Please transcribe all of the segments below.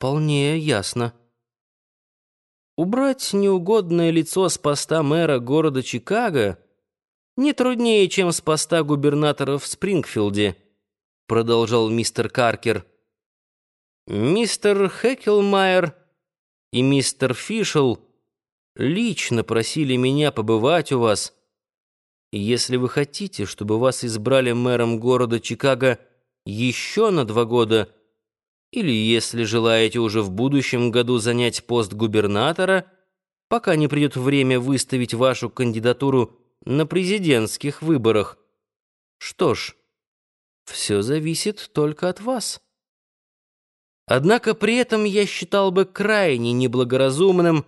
«Вполне ясно». Убрать неугодное лицо с поста мэра города Чикаго не труднее, чем с поста губернатора в Спрингфилде, продолжал мистер Каркер. Мистер Хекелмайер и мистер Фишел лично просили меня побывать у вас. Если вы хотите, чтобы вас избрали мэром города Чикаго еще на два года, или, если желаете уже в будущем году занять пост губернатора, пока не придет время выставить вашу кандидатуру на президентских выборах. Что ж, все зависит только от вас. Однако при этом я считал бы крайне неблагоразумным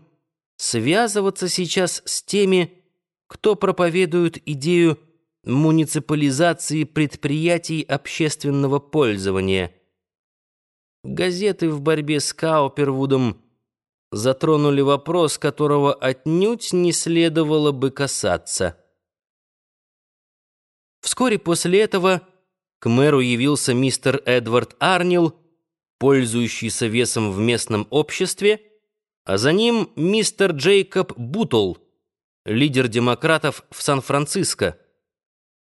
связываться сейчас с теми, кто проповедует идею муниципализации предприятий общественного пользования – Газеты в борьбе с Каупервудом затронули вопрос, которого отнюдь не следовало бы касаться. Вскоре после этого к мэру явился мистер Эдвард Арнил, пользующийся весом в местном обществе, а за ним мистер Джейкоб Бутл, лидер демократов в Сан-Франциско.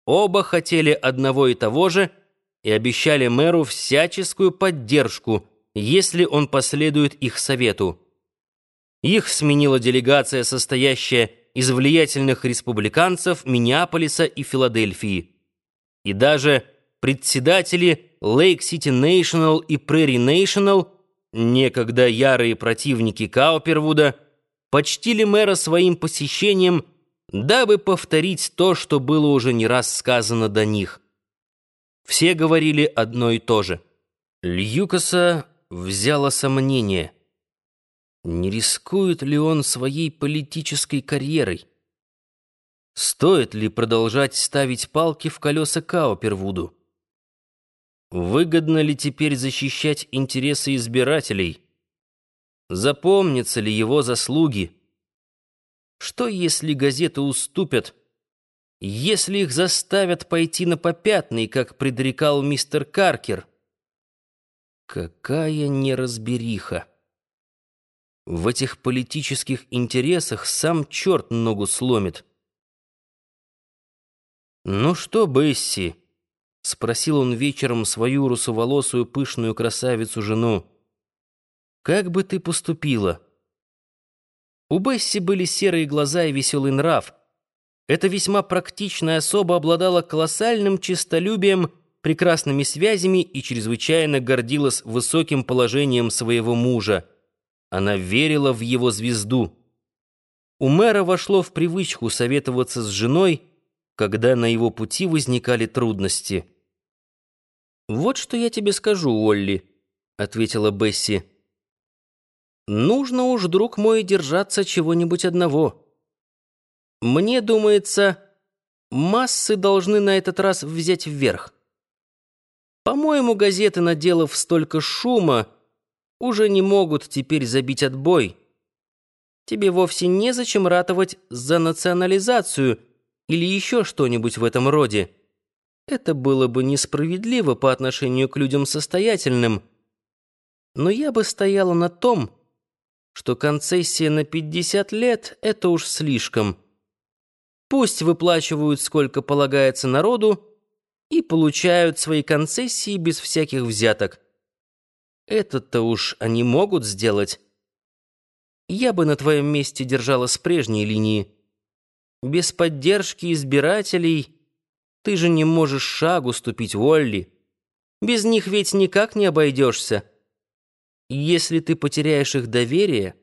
Оба хотели одного и того же — и обещали мэру всяческую поддержку, если он последует их совету. Их сменила делегация, состоящая из влиятельных республиканцев Миннеаполиса и Филадельфии. И даже председатели Лейк-Сити Нейшнл и Прерри Нейшнл, некогда ярые противники Каупервуда, почтили мэра своим посещением, дабы повторить то, что было уже не раз сказано до них. Все говорили одно и то же. Льюкаса взяло сомнение. Не рискует ли он своей политической карьерой? Стоит ли продолжать ставить палки в колеса Каупервуду? Выгодно ли теперь защищать интересы избирателей? Запомнятся ли его заслуги? Что, если газеты уступят, если их заставят пойти на попятный, как предрекал мистер Каркер. Какая неразбериха! В этих политических интересах сам черт ногу сломит. «Ну что, Бесси?» — спросил он вечером свою русоволосую пышную красавицу-жену. «Как бы ты поступила?» У Бесси были серые глаза и веселый нрав — эта весьма практичная особа обладала колоссальным честолюбием, прекрасными связями и чрезвычайно гордилась высоким положением своего мужа. Она верила в его звезду. У мэра вошло в привычку советоваться с женой, когда на его пути возникали трудности. «Вот что я тебе скажу, Олли», — ответила Бесси. «Нужно уж, друг мой, держаться чего-нибудь одного». Мне думается, массы должны на этот раз взять вверх. По-моему, газеты, наделав столько шума, уже не могут теперь забить отбой. Тебе вовсе незачем ратовать за национализацию или еще что-нибудь в этом роде. Это было бы несправедливо по отношению к людям состоятельным. Но я бы стояла на том, что концессия на 50 лет — это уж слишком. Пусть выплачивают сколько полагается народу и получают свои концессии без всяких взяток. Это-то уж они могут сделать. Я бы на твоем месте держала с прежней линии. Без поддержки избирателей ты же не можешь шагу ступить, Уолли. Без них ведь никак не обойдешься. Если ты потеряешь их доверие...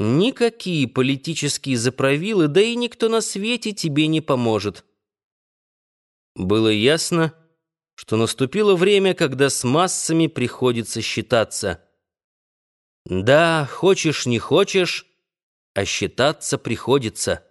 Никакие политические заправилы, да и никто на свете тебе не поможет. Было ясно, что наступило время, когда с массами приходится считаться. Да, хочешь не хочешь, а считаться приходится.